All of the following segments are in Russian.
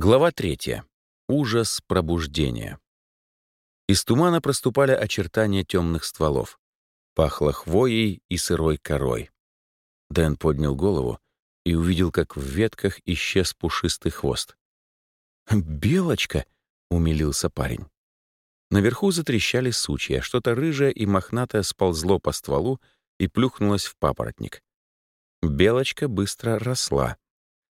Глава третья. Ужас пробуждения. Из тумана проступали очертания темных стволов. Пахло хвоей и сырой корой. Дэн поднял голову и увидел, как в ветках исчез пушистый хвост. «Белочка!» — умилился парень. Наверху затрещали сучья, что-то рыжее и мохнатое сползло по стволу и плюхнулось в папоротник. Белочка быстро росла.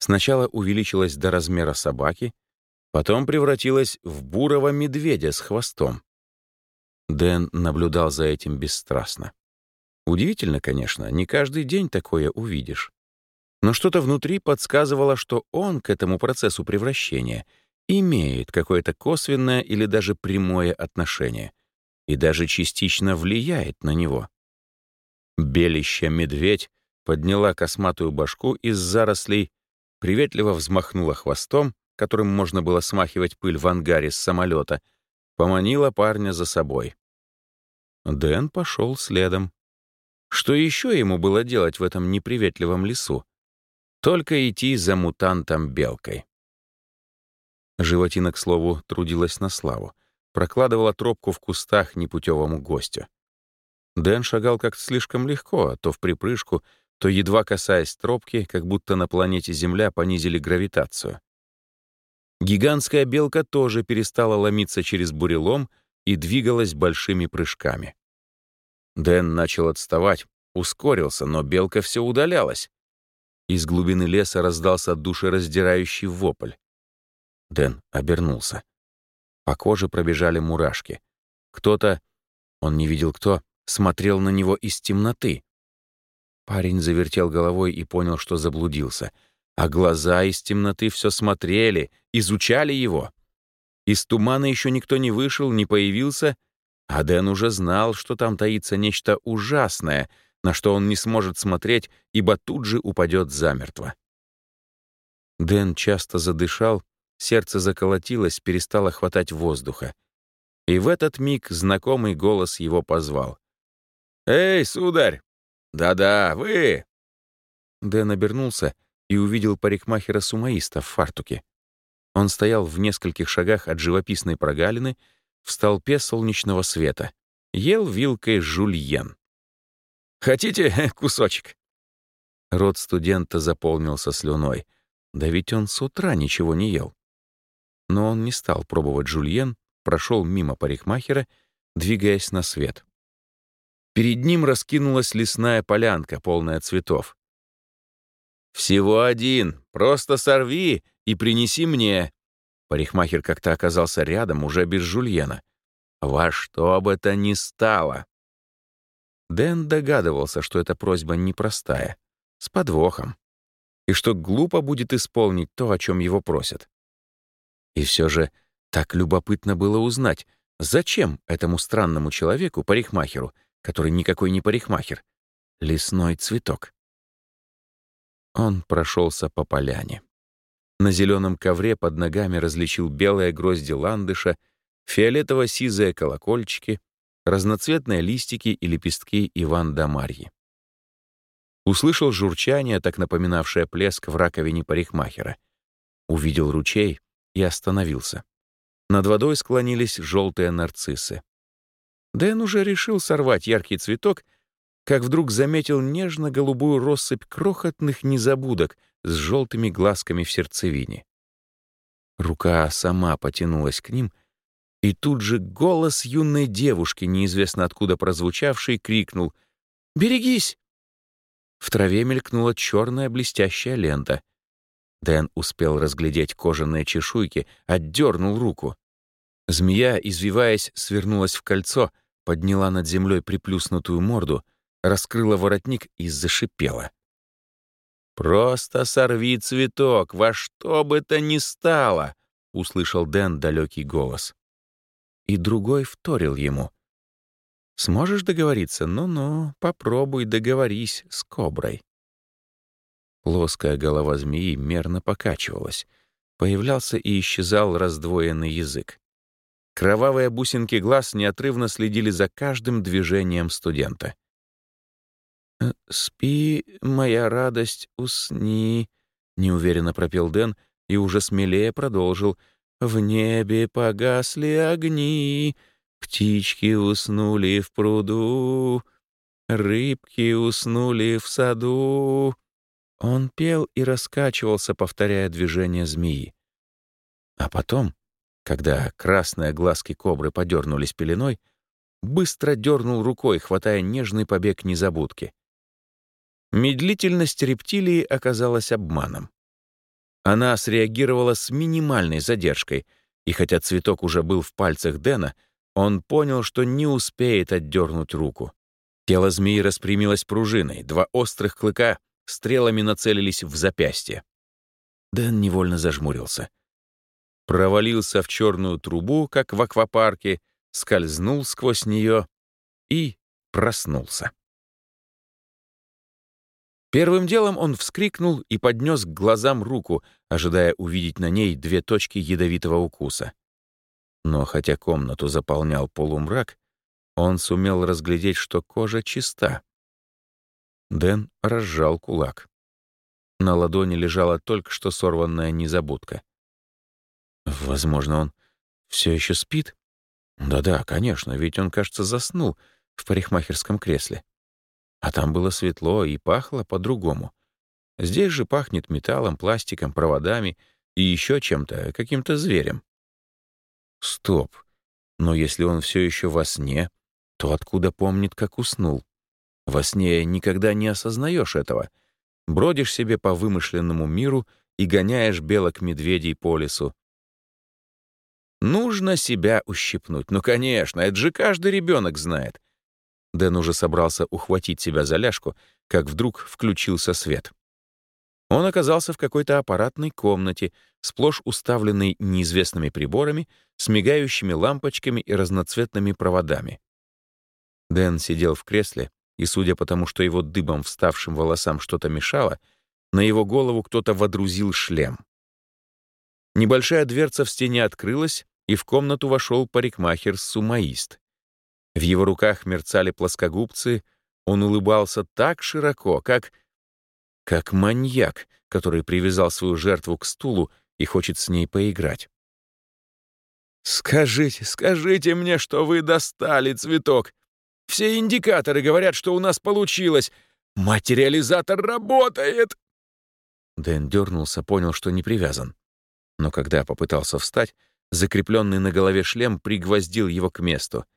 Сначала увеличилась до размера собаки, потом превратилась в бурого медведя с хвостом. Дэн наблюдал за этим бесстрастно. Удивительно, конечно, не каждый день такое увидишь. Но что-то внутри подсказывало, что он к этому процессу превращения имеет какое-то косвенное или даже прямое отношение и даже частично влияет на него. Белища медведь подняла косматую башку из зарослей приветливо взмахнула хвостом, которым можно было смахивать пыль в ангаре с самолета, поманила парня за собой. Дэн пошел следом. Что еще ему было делать в этом неприветливом лесу? Только идти за мутантом-белкой. Животина, к слову, трудилась на славу, прокладывала тропку в кустах непутевому гостю. Дэн шагал как-то слишком легко, а то в припрыжку, то, едва касаясь тропки, как будто на планете Земля понизили гравитацию. Гигантская белка тоже перестала ломиться через бурелом и двигалась большими прыжками. Дэн начал отставать, ускорился, но белка все удалялась. Из глубины леса раздался душераздирающий вопль. Дэн обернулся. По коже пробежали мурашки. Кто-то, он не видел кто, смотрел на него из темноты. Парень завертел головой и понял, что заблудился. А глаза из темноты все смотрели, изучали его. Из тумана еще никто не вышел, не появился, а Дэн уже знал, что там таится нечто ужасное, на что он не сможет смотреть, ибо тут же упадет замертво. Дэн часто задышал, сердце заколотилось, перестало хватать воздуха. И в этот миг знакомый голос его позвал. «Эй, сударь, «Да-да, вы!» Дэн обернулся и увидел парикмахера-сумаиста в фартуке. Он стоял в нескольких шагах от живописной прогалины в столпе солнечного света. Ел вилкой жульен. «Хотите кусочек?» Рот студента заполнился слюной. Да ведь он с утра ничего не ел. Но он не стал пробовать жульен, прошел мимо парикмахера, двигаясь на свет. Перед ним раскинулась лесная полянка, полная цветов. «Всего один, просто сорви и принеси мне». Парикмахер как-то оказался рядом, уже без жульена. «Во что бы то ни стало». Дэн догадывался, что эта просьба непростая, с подвохом, и что глупо будет исполнить то, о чем его просят. И все же так любопытно было узнать, зачем этому странному человеку, парикмахеру, который никакой не парикмахер. Лесной цветок. Он прошелся по поляне. На зеленом ковре под ногами различил белые грозди ландыша, фиолетово-сизые колокольчики, разноцветные листики и лепестки Иван-да-Марьи. Услышал журчание, так напоминавшее плеск в раковине парикмахера. Увидел ручей и остановился. Над водой склонились желтые нарциссы. Дэн уже решил сорвать яркий цветок, как вдруг заметил нежно-голубую россыпь крохотных незабудок с желтыми глазками в сердцевине. Рука сама потянулась к ним, и тут же голос юной девушки, неизвестно откуда прозвучавший, крикнул «Берегись!». В траве мелькнула черная блестящая лента. Дэн успел разглядеть кожаные чешуйки, отдернул руку. Змея, извиваясь, свернулась в кольцо, подняла над землей приплюснутую морду, раскрыла воротник и зашипела. «Просто сорви цветок, во что бы то ни стало!» — услышал Дэн далекий голос. И другой вторил ему. «Сможешь договориться? Ну-ну, попробуй договорись с коброй». Плоская голова змеи мерно покачивалась. Появлялся и исчезал раздвоенный язык. Кровавые бусинки глаз неотрывно следили за каждым движением студента. «Э, «Спи, моя радость, усни», — неуверенно пропел Дэн и уже смелее продолжил «В небе погасли огни, птички уснули в пруду, рыбки уснули в саду». Он пел и раскачивался, повторяя движение змеи. А потом, когда красные глазки кобры подернулись пеленой, быстро дернул рукой, хватая нежный побег незабудки. Медлительность рептилии оказалась обманом. Она среагировала с минимальной задержкой, и хотя цветок уже был в пальцах Дэна, он понял, что не успеет отдернуть руку. Тело змеи распрямилось пружиной, два острых клыка стрелами нацелились в запястье. Дэн невольно зажмурился. Провалился в черную трубу, как в аквапарке, скользнул сквозь нее и проснулся. Первым делом он вскрикнул и поднес к глазам руку, ожидая увидеть на ней две точки ядовитого укуса. Но хотя комнату заполнял полумрак, он сумел разглядеть, что кожа чиста. Дэн разжал кулак. На ладони лежала только что сорванная незабудка. Возможно, он все еще спит? Да-да, конечно, ведь он, кажется, заснул в парикмахерском кресле. А там было светло и пахло по-другому. Здесь же пахнет металлом, пластиком, проводами и еще чем-то, каким-то зверем. Стоп. Но если он все еще во сне, то откуда помнит, как уснул? Во сне никогда не осознаешь этого. Бродишь себе по вымышленному миру и гоняешь белок-медведей по лесу. Нужно себя ущипнуть. Ну, конечно, это же каждый ребенок знает. Дэн уже собрался ухватить себя за ляжку, как вдруг включился свет. Он оказался в какой-то аппаратной комнате, сплошь уставленной неизвестными приборами, с мигающими лампочками и разноцветными проводами. Дэн сидел в кресле, и, судя по тому, что его дыбом вставшим волосам что-то мешало, на его голову кто-то водрузил шлем. Небольшая дверца в стене открылась, и в комнату вошел парикмахер-сумаист. В его руках мерцали плоскогубцы, он улыбался так широко, как... как маньяк, который привязал свою жертву к стулу и хочет с ней поиграть. «Скажите, скажите мне, что вы достали цветок. Все индикаторы говорят, что у нас получилось. Материализатор работает!» Дэн дернулся, понял, что не привязан. Но когда попытался встать, закрепленный на голове шлем пригвоздил его к месту —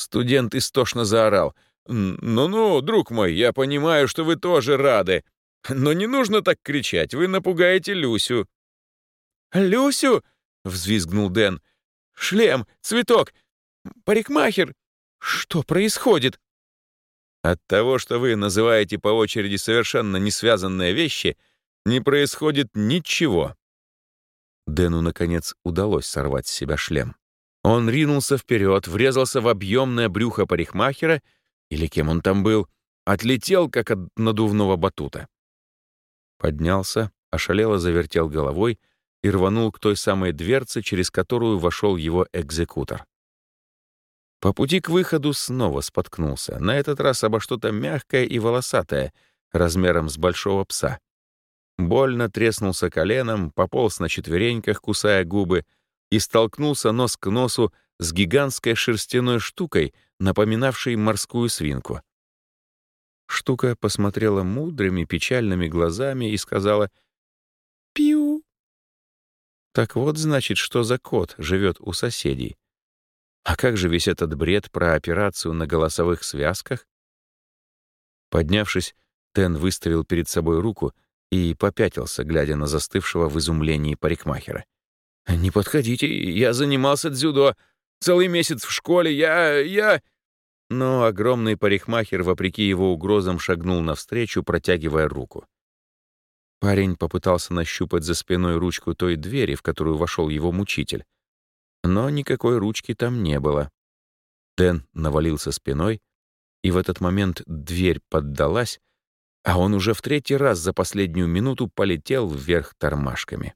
Студент истошно заорал. «Ну-ну, друг мой, я понимаю, что вы тоже рады. Но не нужно так кричать, вы напугаете Люсю». «Люсю?» — взвизгнул Дэн. «Шлем, цветок, парикмахер. Что происходит?» «От того, что вы называете по очереди совершенно не связанные вещи, не происходит ничего». Дэну, наконец, удалось сорвать с себя шлем. Он ринулся вперед, врезался в объемное брюхо парикмахера, или кем он там был, отлетел, как от надувного батута. Поднялся, ошалело завертел головой и рванул к той самой дверце, через которую вошел его экзекутор. По пути к выходу снова споткнулся, на этот раз обо что-то мягкое и волосатое, размером с большого пса. Больно треснулся коленом, пополз на четвереньках, кусая губы — и столкнулся нос к носу с гигантской шерстяной штукой, напоминавшей морскую свинку. Штука посмотрела мудрыми печальными глазами и сказала «Пиу». Так вот, значит, что за кот живет у соседей. А как же весь этот бред про операцию на голосовых связках? Поднявшись, Тен выставил перед собой руку и попятился, глядя на застывшего в изумлении парикмахера. «Не подходите, я занимался дзюдо. Целый месяц в школе, я... я...» Но огромный парикмахер, вопреки его угрозам, шагнул навстречу, протягивая руку. Парень попытался нащупать за спиной ручку той двери, в которую вошел его мучитель. Но никакой ручки там не было. Дэн навалился спиной, и в этот момент дверь поддалась, а он уже в третий раз за последнюю минуту полетел вверх тормашками.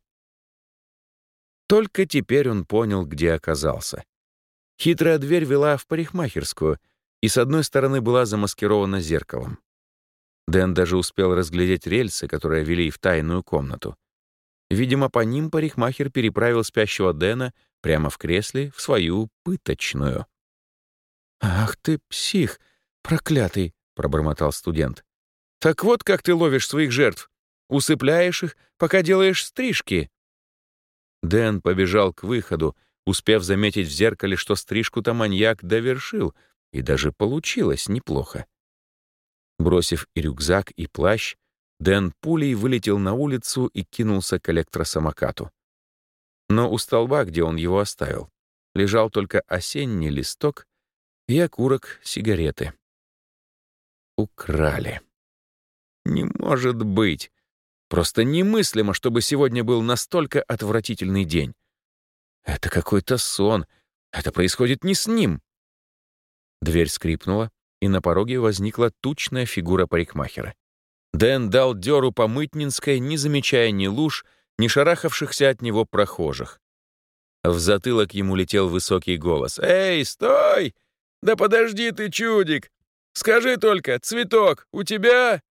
Только теперь он понял, где оказался. Хитрая дверь вела в парикмахерскую, и с одной стороны была замаскирована зеркалом. Дэн даже успел разглядеть рельсы, которые вели в тайную комнату. Видимо, по ним парикмахер переправил спящего Дэна прямо в кресле в свою пыточную. «Ах ты, псих, проклятый!» — пробормотал студент. «Так вот как ты ловишь своих жертв. Усыпляешь их, пока делаешь стрижки». Дэн побежал к выходу, успев заметить в зеркале, что стрижку-то маньяк довершил, и даже получилось неплохо. Бросив и рюкзак, и плащ, Дэн пулей вылетел на улицу и кинулся к электросамокату. Но у столба, где он его оставил, лежал только осенний листок и окурок сигареты. Украли. Не может быть. Просто немыслимо, чтобы сегодня был настолько отвратительный день. Это какой-то сон. Это происходит не с ним. Дверь скрипнула, и на пороге возникла тучная фигура парикмахера. Дэн дал дёру по Мытнинской, не замечая ни луж, ни шарахавшихся от него прохожих. В затылок ему летел высокий голос. «Эй, стой! Да подожди ты, чудик! Скажи только, цветок у тебя?»